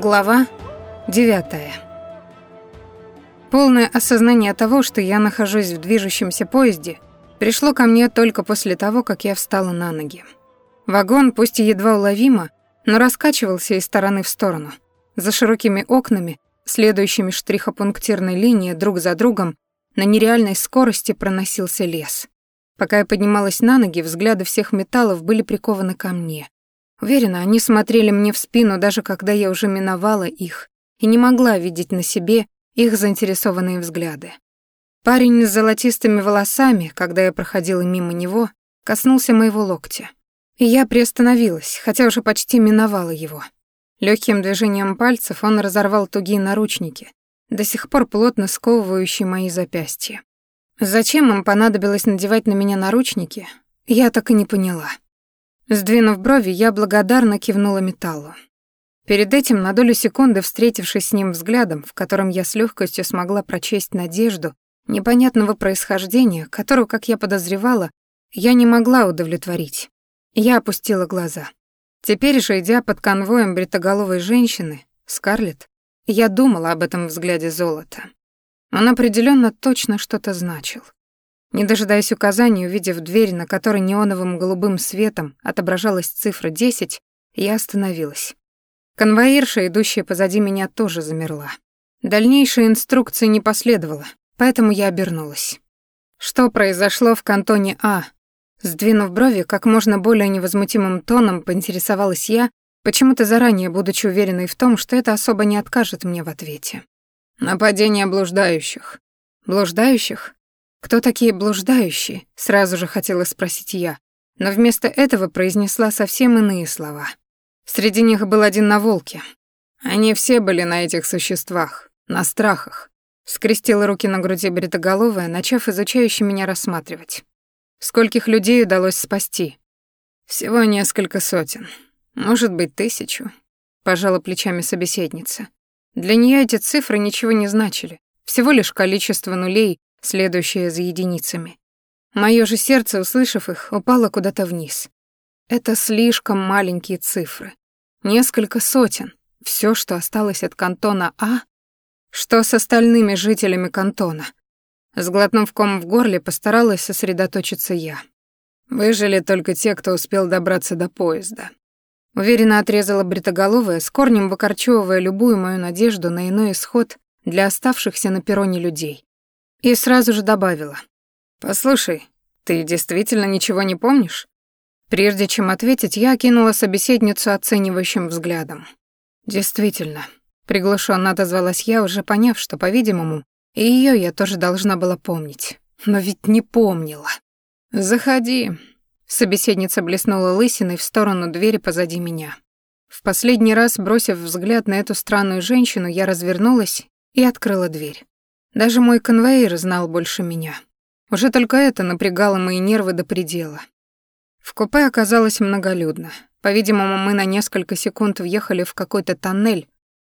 Глава 9. Полное осознание того, что я нахожусь в движущемся поезде, пришло ко мне только после того, как я встала на ноги. Вагон, пусть и едва уловимо, но раскачивался из стороны в сторону. За широкими окнами, следующими штрихопунктирной линии друг за другом, на нереальной скорости проносился лес. Пока я поднималась на ноги, взгляды всех металлов были прикованы ко мне. Уверена, они смотрели мне в спину, даже когда я уже миновала их и не могла видеть на себе их заинтересованные взгляды. Парень с золотистыми волосами, когда я проходила мимо него, коснулся моего локтя. И я приостановилась, хотя уже почти миновала его. Легким движением пальцев он разорвал тугие наручники, до сих пор плотно сковывающие мои запястья. Зачем им понадобилось надевать на меня наручники, я так и не поняла. Сдвинув брови, я благодарно кивнула металлу. Перед этим, на долю секунды встретившись с ним взглядом, в котором я с легкостью смогла прочесть надежду непонятного происхождения, которую, как я подозревала, я не могла удовлетворить. Я опустила глаза. Теперь же, идя под конвоем бритоголовой женщины, Скарлетт, я думала об этом взгляде золота. Он определенно точно что-то значил. Не дожидаясь указаний, увидев дверь, на которой неоновым голубым светом отображалась цифра 10, я остановилась. Конвоирша, идущая позади меня, тоже замерла. Дальнейшей инструкции не последовало, поэтому я обернулась. Что произошло в кантоне А? Сдвинув брови, как можно более невозмутимым тоном поинтересовалась я, почему-то заранее будучи уверенной в том, что это особо не откажет мне в ответе. «Нападение блуждающих». «Блуждающих?» «Кто такие блуждающие?» — сразу же хотела спросить я, но вместо этого произнесла совсем иные слова. Среди них был один на волке. Они все были на этих существах, на страхах. Скрестила руки на груди бритоголовая, начав изучающе меня рассматривать. Скольких людей удалось спасти? Всего несколько сотен. Может быть, тысячу. Пожала плечами собеседница. Для нее эти цифры ничего не значили. Всего лишь количество нулей, следующее за единицами. Моё же сердце, услышав их, упало куда-то вниз. Это слишком маленькие цифры. Несколько сотен. Всё, что осталось от кантона А. Что с остальными жителями кантона? Сглотнув ком в горле, постаралась сосредоточиться я. Выжили только те, кто успел добраться до поезда. Уверенно отрезала бритоголовая, с корнем выкорчевывая любую мою надежду на иной исход для оставшихся на перроне людей. И сразу же добавила. «Послушай, ты действительно ничего не помнишь?» Прежде чем ответить, я окинула собеседницу оценивающим взглядом. «Действительно», — приглушенно отозвалась я, уже поняв, что, по-видимому, и её я тоже должна была помнить. Но ведь не помнила. «Заходи», — собеседница блеснула лысиной в сторону двери позади меня. В последний раз, бросив взгляд на эту странную женщину, я развернулась и открыла дверь. Даже мой конвоир знал больше меня. Уже только это напрягало мои нервы до предела. В купе оказалось многолюдно. По-видимому, мы на несколько секунд въехали в какой-то тоннель,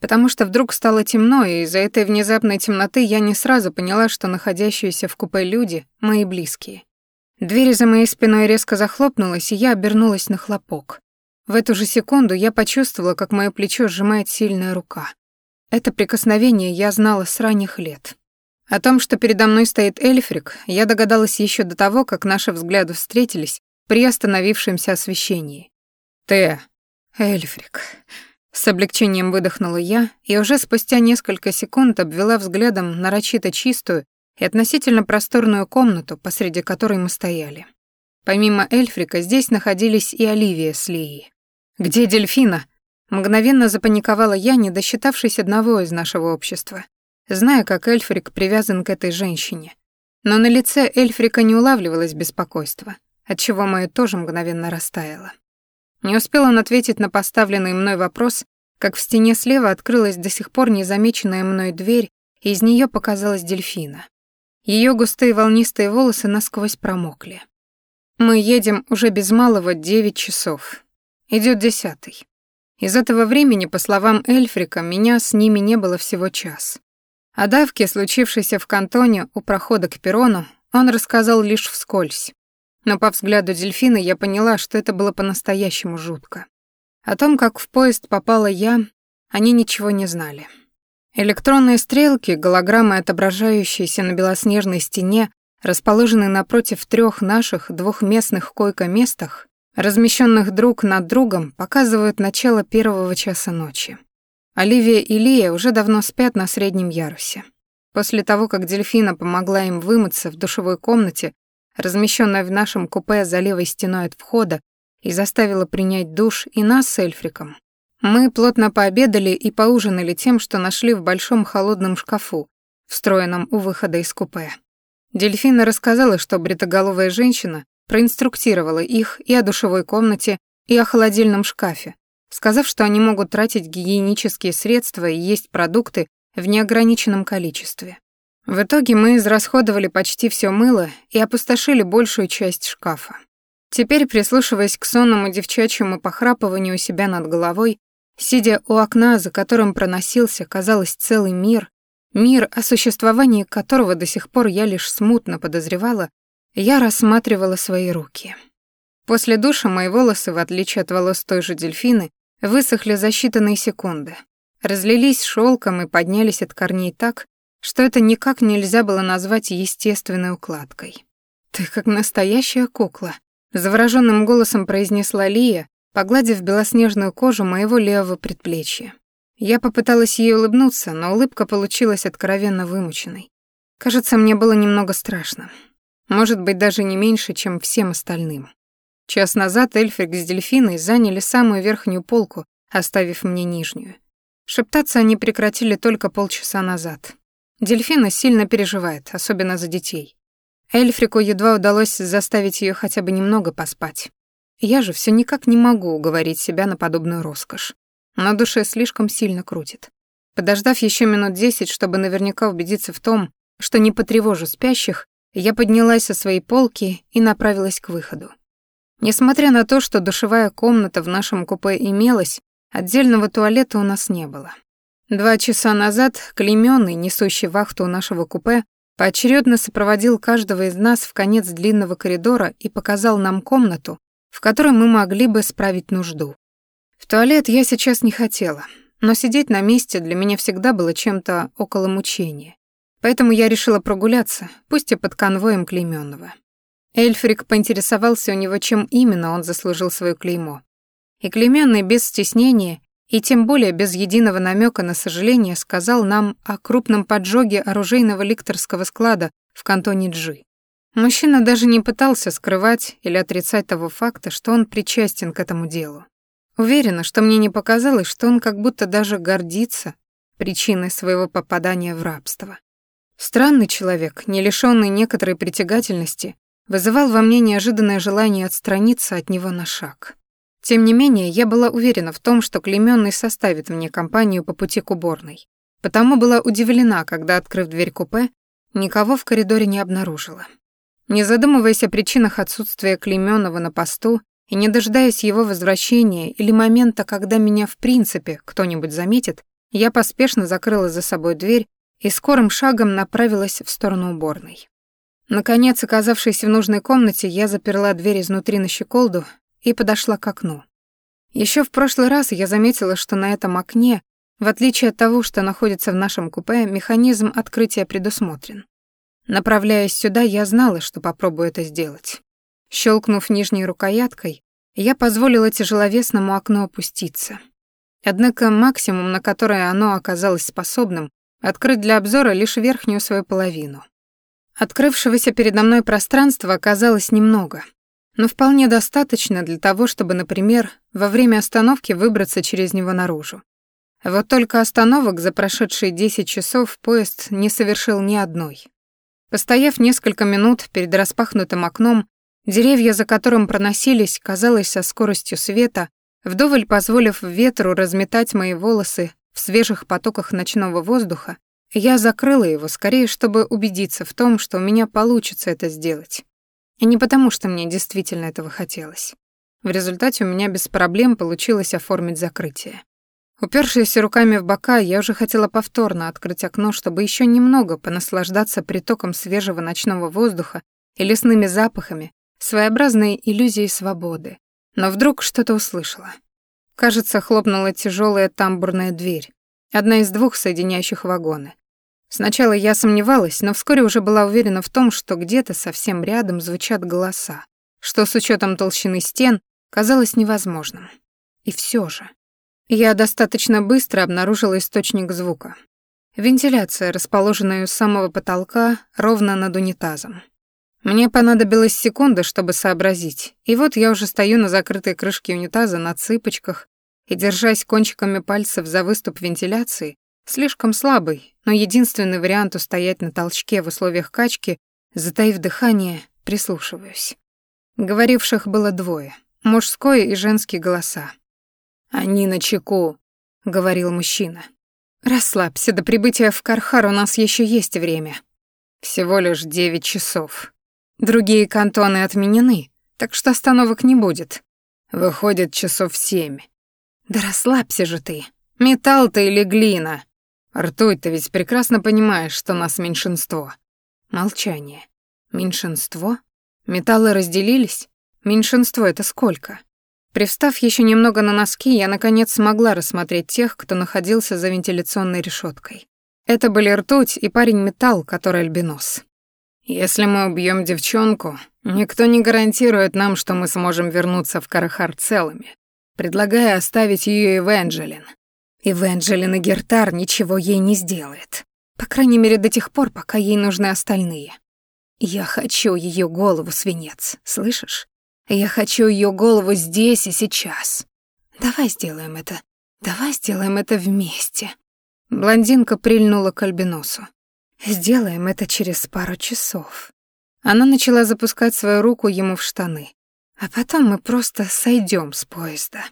потому что вдруг стало темно, и из-за этой внезапной темноты я не сразу поняла, что находящиеся в купе люди — мои близкие. Дверь за моей спиной резко захлопнулась, и я обернулась на хлопок. В эту же секунду я почувствовала, как моё плечо сжимает сильная рука. Это прикосновение я знала с ранних лет. О том, что передо мной стоит Эльфрик, я догадалась еще до того, как наши взгляды встретились при остановившемся освещении. «Ты...» «Эльфрик...» С облегчением выдохнула я и уже спустя несколько секунд обвела взглядом нарочито чистую и относительно просторную комнату, посреди которой мы стояли. Помимо Эльфрика здесь находились и Оливия с Лией. «Где дельфина?» Мгновенно запаниковала я, не досчитавшись одного из нашего общества зная, как Эльфрик привязан к этой женщине. Но на лице Эльфрика не улавливалось беспокойства, отчего моё тоже мгновенно растаяло. Не успел он ответить на поставленный мной вопрос, как в стене слева открылась до сих пор незамеченная мной дверь, и из неё показалась дельфина. Её густые волнистые волосы насквозь промокли. Мы едем уже без малого девять часов. Идёт десятый. Из этого времени, по словам Эльфрика, меня с ними не было всего час. О давке, случившейся в кантоне у прохода к перрону, он рассказал лишь вскользь. Но по взгляду дельфина я поняла, что это было по-настоящему жутко. О том, как в поезд попала я, они ничего не знали. Электронные стрелки, голограммы, отображающиеся на белоснежной стене, расположенные напротив трех наших двухместных койко-местах, размещенных друг над другом, показывают начало первого часа ночи. Оливия и Лия уже давно спят на среднем ярусе. После того, как дельфина помогла им вымыться в душевой комнате, размещенной в нашем купе за левой стеной от входа, и заставила принять душ и нас с Эльфриком, мы плотно пообедали и поужинали тем, что нашли в большом холодном шкафу, встроенном у выхода из купе. Дельфина рассказала, что бритоголовая женщина проинструктировала их и о душевой комнате, и о холодильном шкафе, сказав, что они могут тратить гигиенические средства и есть продукты в неограниченном количестве. В итоге мы израсходовали почти все мыло и опустошили большую часть шкафа. Теперь, прислушиваясь к сонному девчачьему похрапыванию у себя над головой, Сидя у окна, за которым проносился, казалось, целый мир, мир, о существовании которого до сих пор я лишь смутно подозревала, я рассматривала свои руки. После душа мои волосы, в отличие от волос той же дельфины, высохли за считанные секунды, разлились шелком и поднялись от корней так, что это никак нельзя было назвать естественной укладкой. «Ты как настоящая кукла», — завороженным голосом произнесла Лия, погладив белоснежную кожу моего левого предплечья. Я попыталась ей улыбнуться, но улыбка получилась откровенно вымученной. Кажется, мне было немного страшно. Может быть, даже не меньше, чем всем остальным. Час назад Эльфрик с Дельфиной заняли самую верхнюю полку, оставив мне нижнюю. Шептаться они прекратили только полчаса назад. Дельфина сильно переживает, особенно за детей. Эльфрику едва удалось заставить ее хотя бы немного поспать. Я же все никак не могу уговорить себя на подобную роскошь. На душе слишком сильно крутит. Подождав еще минут десять, чтобы наверняка убедиться в том, что не потревожу спящих, я поднялась со своей полки и направилась к выходу. Несмотря на то, что душевая комната в нашем купе имелась, отдельного туалета у нас не было. Два часа назад клеймённый, несущий вахту у нашего купе, поочередно сопроводил каждого из нас в конец длинного коридора и показал нам комнату, в которой мы могли бы справить нужду. В туалет я сейчас не хотела, но сидеть на месте для меня всегда было чем-то около мучения. Поэтому я решила прогуляться, пусть и под конвоем клеймённого. Эльфрик поинтересовался у него, чем именно он заслужил свое клеймо. И клеймённый без стеснения и тем более без единого намека на сожаление сказал нам о крупном поджоге оружейного ликторского склада в кантоне Джи. Мужчина даже не пытался скрывать или отрицать того факта, что он причастен к этому делу. Уверена, что мне не показалось, что он как будто даже гордится причиной своего попадания в рабство. Странный человек, не лишённый некоторой притягательности, вызывал во мне неожиданное желание отстраниться от него на шаг. Тем не менее, я была уверена в том, что Клемённый составит мне компанию по пути к уборной. Потому была удивлена, когда, открыв дверь купе, никого в коридоре не обнаружила. Не задумываясь о причинах отсутствия Клеймёнова на посту и не дожидаясь его возвращения или момента, когда меня в принципе кто-нибудь заметит, я поспешно закрыла за собой дверь и скорым шагом направилась в сторону уборной. Наконец, оказавшись в нужной комнате, я заперла дверь изнутри на щеколду и подошла к окну. Еще в прошлый раз я заметила, что на этом окне, в отличие от того, что находится в нашем купе, механизм открытия предусмотрен. Направляясь сюда, я знала, что попробую это сделать. Щелкнув нижней рукояткой, я позволила тяжеловесному окну опуститься. Однако максимум, на который оно оказалось способным, открыть для обзора лишь верхнюю свою половину. Открывшегося передо мной пространства оказалось немного, но вполне достаточно для того, чтобы, например, во время остановки выбраться через него наружу. Вот только остановок за прошедшие 10 часов поезд не совершил ни одной. Постояв несколько минут перед распахнутым окном, деревья, за которым проносились, казалось, со скоростью света, вдоволь позволив ветру разметать мои волосы в свежих потоках ночного воздуха, я закрыла его скорее, чтобы убедиться в том, что у меня получится это сделать. И не потому, что мне действительно этого хотелось. В результате у меня без проблем получилось оформить закрытие. Упершись руками в бока, я уже хотела повторно открыть окно, чтобы еще немного понаслаждаться притоком свежего ночного воздуха и лесными запахами, своеобразной иллюзией свободы. Но вдруг что-то услышала. Кажется, хлопнула тяжелая тамбурная дверь, одна из двух соединяющих вагоны. Сначала я сомневалась, но вскоре уже была уверена в том, что где-то совсем рядом звучат голоса, что с учетом толщины стен казалось невозможным. И все же. Я достаточно быстро обнаружила источник звука. Вентиляция, расположенная у самого потолка, ровно над унитазом. Мне понадобилась секунда, чтобы сообразить, и вот я уже стою на закрытой крышке унитаза на цыпочках и, держась кончиками пальцев за выступ вентиляции, Слишком слабый, но единственный вариант устоять на толчке в условиях качки, затаив дыхание, прислушиваюсь. Говоривших было двое, мужской и женский голоса. «Они на чеку», — говорил мужчина. «Расслабься, до прибытия в Кархар у нас еще есть время. Всего лишь девять часов. Другие кантоны отменены, так что остановок не будет. Выходит, часов семь. Да расслабься же ты. Металл ты или глина? «Ртуть, ты ведь прекрасно понимаешь, что нас меньшинство». Молчание. Меньшинство? Металлы разделились? Меньшинство — это сколько? Привстав еще немного на носки, я, наконец, смогла рассмотреть тех, кто находился за вентиляционной решеткой. Это были ртуть и парень-металл, который альбинос. «Если мы убьем девчонку, никто не гарантирует нам, что мы сможем вернуться в Карахар целыми. Предлагаю оставить ее Эвенджелин. Эвенджелин и Гертар ничего ей не сделает. По крайней мере, до тех пор, пока ей нужны остальные. Я хочу ее голову, свинец, слышишь? Я хочу ее голову здесь и сейчас. Давай сделаем это. Давай сделаем это вместе. Блондинка прильнула к альбиносу. Сделаем это через пару часов. Она начала запускать свою руку ему в штаны. А потом мы просто сойдем с поезда.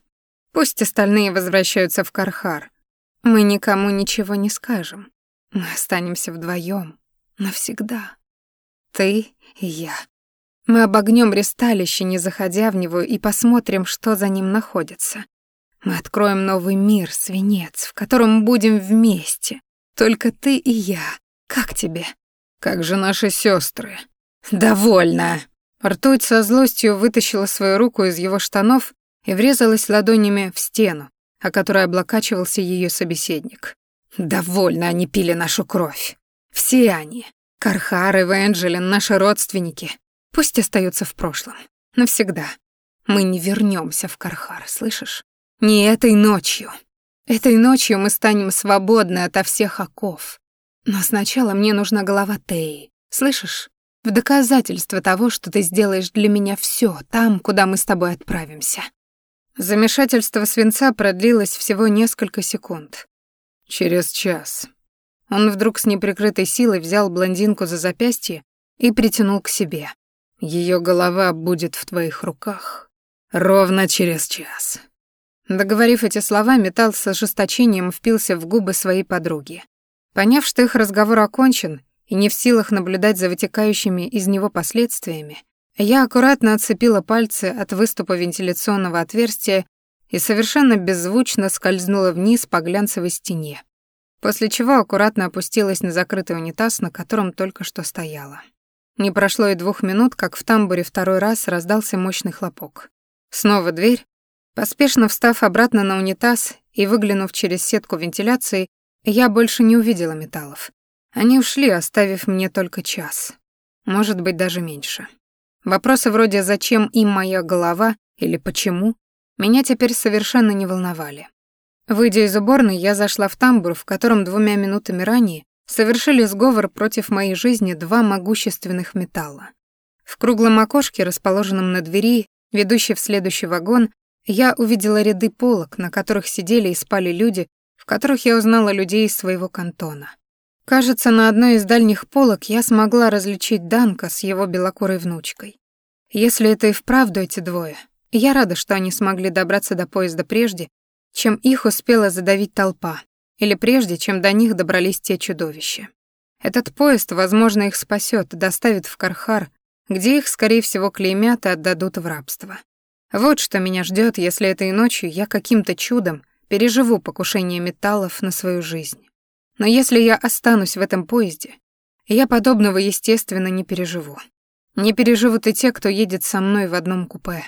Пусть остальные возвращаются в Кархар. Мы никому ничего не скажем. Мы останемся вдвоем навсегда. Ты и я. Мы обогнем ресталище, не заходя в него, и посмотрим, что за ним находится. Мы откроем новый мир, свинец, в котором будем вместе. Только ты и я. Как тебе? Как же наши сестры? Довольно. Ртуть со злостью вытащила свою руку из его штанов и врезалась ладонями в стену, о которой облокачивался ее собеседник. «Довольно они пили нашу кровь. Все они. Кархар и Венджелин, наши родственники. Пусть остаются в прошлом. Навсегда. Мы не вернемся в Кархар, слышишь? Не этой ночью. Этой ночью мы станем свободны ото всех оков. Но сначала мне нужна голова Теи. Слышишь? В доказательство того, что ты сделаешь для меня все там, куда мы с тобой отправимся. Замешательство свинца продлилось всего несколько секунд. Через час. Он вдруг с неприкрытой силой взял блондинку за запястье и притянул к себе. Ее голова будет в твоих руках. Ровно через час. Договорив эти слова, металл с ожесточением впился в губы своей подруги. Поняв, что их разговор окончен и не в силах наблюдать за вытекающими из него последствиями, я аккуратно отцепила пальцы от выступа вентиляционного отверстия и совершенно беззвучно скользнула вниз по глянцевой стене, после чего аккуратно опустилась на закрытый унитаз, на котором только что стояла. Не прошло и двух минут, как в тамбуре второй раз раздался мощный хлопок. Снова дверь. Поспешно встав обратно на унитаз и выглянув через сетку вентиляции, я больше не увидела металлов. Они ушли, оставив мне только час. Может быть, даже меньше. Вопросы вроде «зачем им моя голова?» или «почему?» меня теперь совершенно не волновали. Выйдя из уборной, я зашла в тамбур, в котором двумя минутами ранее совершили сговор против моей жизни два могущественных металла. В круглом окошке, расположенном на двери, ведущей в следующий вагон, я увидела ряды полок, на которых сидели и спали люди, в которых я узнала людей из своего кантона. Кажется, на одной из дальних полок я смогла различить Данка с его белокурой внучкой. Если это и вправду эти двое, я рада, что они смогли добраться до поезда прежде, чем их успела задавить толпа, или прежде, чем до них добрались те чудовища. Этот поезд, возможно, их спасет, доставит в Кархар, где их, скорее всего, клеймят и отдадут в рабство. Вот что меня ждет, если этой ночью я каким-то чудом переживу покушение металлов на свою жизнь. Но если я останусь в этом поезде, я подобного, естественно, не переживу. Не переживут и те, кто едет со мной в одном купе.